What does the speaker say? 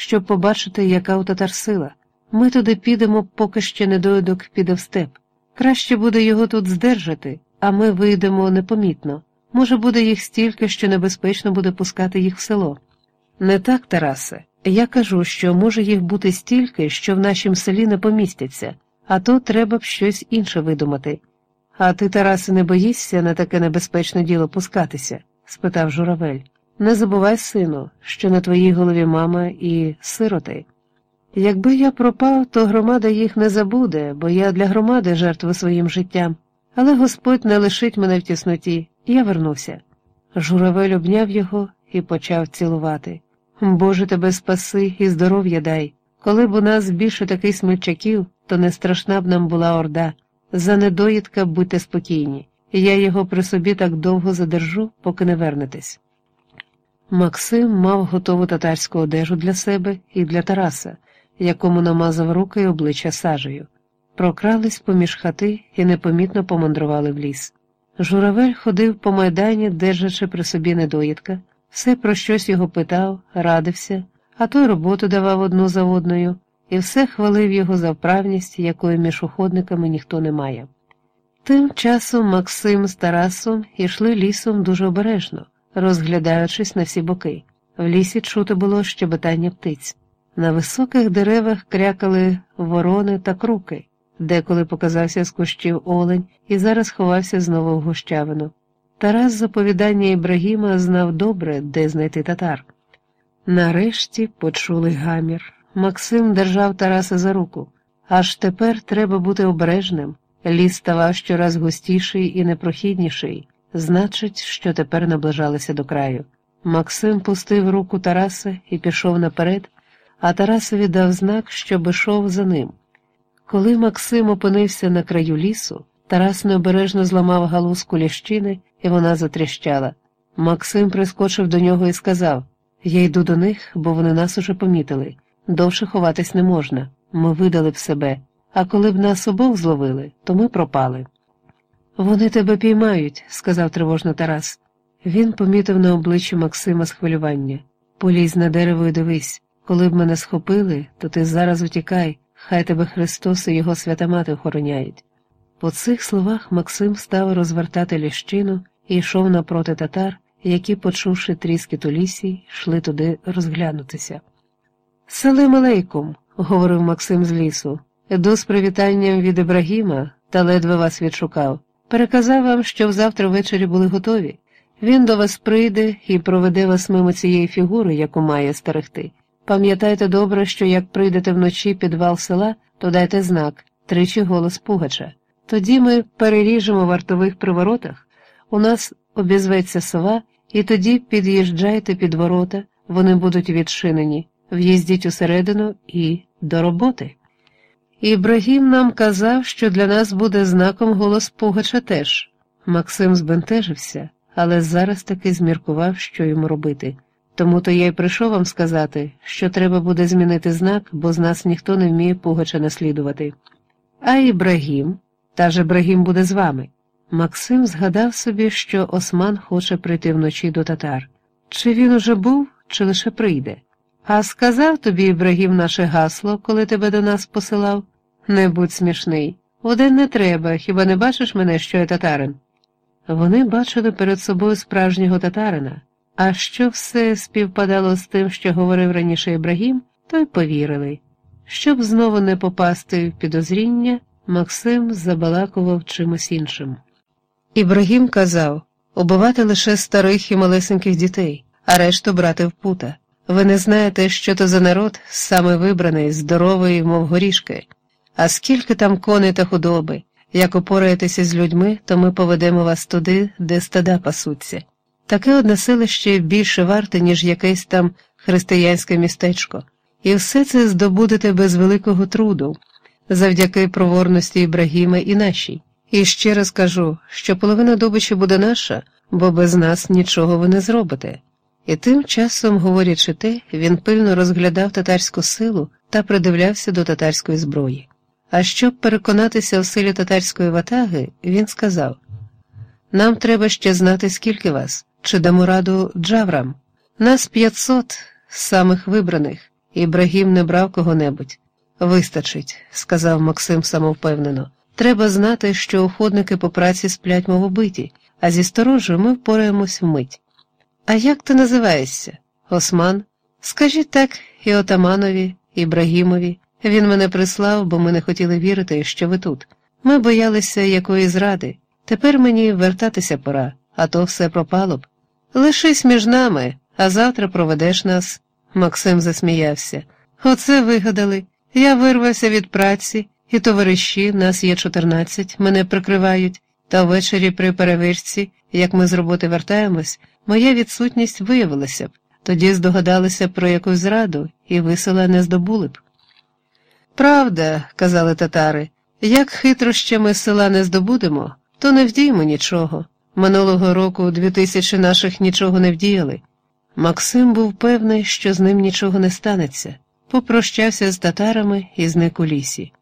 щоб побачити, яка у татар сила. Ми туди підемо, поки ще недоїдок піде в степ. Краще буде його тут здержати, а ми вийдемо непомітно. Може, буде їх стільки, що небезпечно буде пускати їх в село. Не так, Тарасе. Я кажу, що може їх бути стільки, що в нашім селі не помістяться, а то треба б щось інше видумати. А ти, Тарасе, не боїшся на таке небезпечне діло пускатися? спитав журавель. Не забувай, сину, що на твоїй голові мама і сироти. Якби я пропав, то громада їх не забуде, бо я для громади жертву своїм життям, але Господь не лишить мене в тісноті, я вернуся. Журавель обняв його і почав цілувати. Боже тебе спаси і здоров'я дай. Коли б у нас більше таких смельчаків, то не страшна б нам була орда. За недоїдка будьте спокійні, я його при собі так довго задержу, поки не вернетесь. Максим мав готову татарську одежу для себе і для Тараса, якому намазав руки й обличчя сажею. Прокрались поміж хати і непомітно помандрували в ліс. Журавель ходив по майдані, держачи при собі недоїдка, все про щось його питав, радився, а той роботу давав одну за одною, і все хвалив його за вправність, якої між уходниками ніхто не має. Тим часом Максим з Тарасом йшли лісом дуже обережно, розглядаючись на всі боки. В лісі чути було щебетання птиць. На високих деревах крякали ворони та круки, деколи показався з кущів олень і зараз ховався знову в гущавину. Тарас з оповідання Ібрагіма знав добре, де знайти татар. Нарешті почули гамір. Максим держав Тараса за руку. Аж тепер треба бути обережним. Ліс ставав щораз густіший і непрохідніший, значить, що тепер наближалися до краю. Максим пустив руку Тараса і пішов наперед, а Тарасові дав знак, щоб ішов за ним. Коли Максим опинився на краю лісу, Тарас необережно зламав галузку лящини, і вона затріщала. Максим прискочив до нього і сказав Я йду до них, бо вони нас уже помітили. Довше ховатись не можна. Ми видали б себе, а коли б нас обох зловили, то ми пропали. Вони тебе піймають, сказав тривожно Тарас. Він помітив на обличчі Максима схвилювання. Полізь на дерево і дивись, коли б мене схопили, то ти зараз утікай, хай тебе Христос і його свята мати охороняють. По цих словах Максим став розвертати ліщину і йшов напроти татар, які, почувши тріскіт у лісі, йшли туди розглянутися. Салим алейкум, говорив Максим з лісу, іду з привітанням від Ібрагіма та ледве вас відшукав. Переказав вам, що взавтра ввечері були готові. Він до вас прийде і проведе вас мимо цієї фігури, яку має стерегти. Пам'ятайте добре, що як прийдете вночі під вал села, то дайте знак тричі голос Пугача. Тоді ми переріжемо вартових приворотах, у нас обізветься сова, і тоді під'їжджайте під ворота, вони будуть відчинені, в'їздіть усередину і до роботи. Ібрагім нам казав, що для нас буде знаком голос Пугача теж. Максим збентежився, але зараз таки зміркував, що йому робити. Тому то я й прийшов вам сказати, що треба буде змінити знак, бо з нас ніхто не вміє Пугача наслідувати. А Ібрагім, та ж Ібрагім буде з вами. Максим згадав собі, що Осман хоче прийти вночі до татар. Чи він уже був, чи лише прийде? А сказав тобі Ібрагім наше гасло, коли тебе до нас посилав? Не будь смішний. Один не треба, хіба не бачиш мене, що я татарин? Вони бачили перед собою справжнього татарина, а що все співпадало з тим, що говорив раніше Ібрагім, то й повірили. Щоб знову не попасти в підозріння, Максим забалакував чимось іншим. Ібрагім казав убивати лише старих і малесеньких дітей, а решту брати в пута. Ви не знаєте, що то за народ, саме вибраний, здоровий, мов горішки. А скільки там коней та худоби, як опораєтеся з людьми, то ми поведемо вас туди, де стада пасуться. Таке одне селище більше варте, ніж якесь там християнське містечко, і все це здобудете без великого труду, завдяки проворності Ібрагіма і нашій. І ще раз кажу, що половина добичі буде наша, бо без нас нічого ви не зробите. І тим часом, говорячи те, він пильно розглядав татарську силу та придивлявся до татарської зброї. А щоб переконатися в силі татарської ватаги, він сказав нам треба ще знати, скільки вас, чи дамо раду джаврам. Нас п'ятсот самих вибраних, Ібрагім не брав кого-небудь. Вистачить, сказав Максим самовпевнено. Треба знати, що уходники по праці сплять, мов убиті, а зі сторожею ми впораємось вмить. А як ти називаєшся? Осман? Скажіть так і отаманові, Ібрагімові. Він мене прислав, бо ми не хотіли вірити, що ви тут. Ми боялися якої зради. Тепер мені вертатися пора, а то все пропало б. Лишись між нами, а завтра проведеш нас. Максим засміявся. Оце вигадали. Я вирвався від праці, і товариші, нас є чотирнадцять, мене прикривають, та ввечері при перевірці, як ми з роботи вертаємось, моя відсутність виявилася б, тоді здогадалися про якусь зраду і висела не здобули б. Правда, казали татари, як хитрощами села не здобудемо, то не вдіємо нічого. Минулого року дві тисячі наших нічого не вдіяли. Максим був певний, що з ним нічого не станеться, попрощався з татарами і зник у лісі.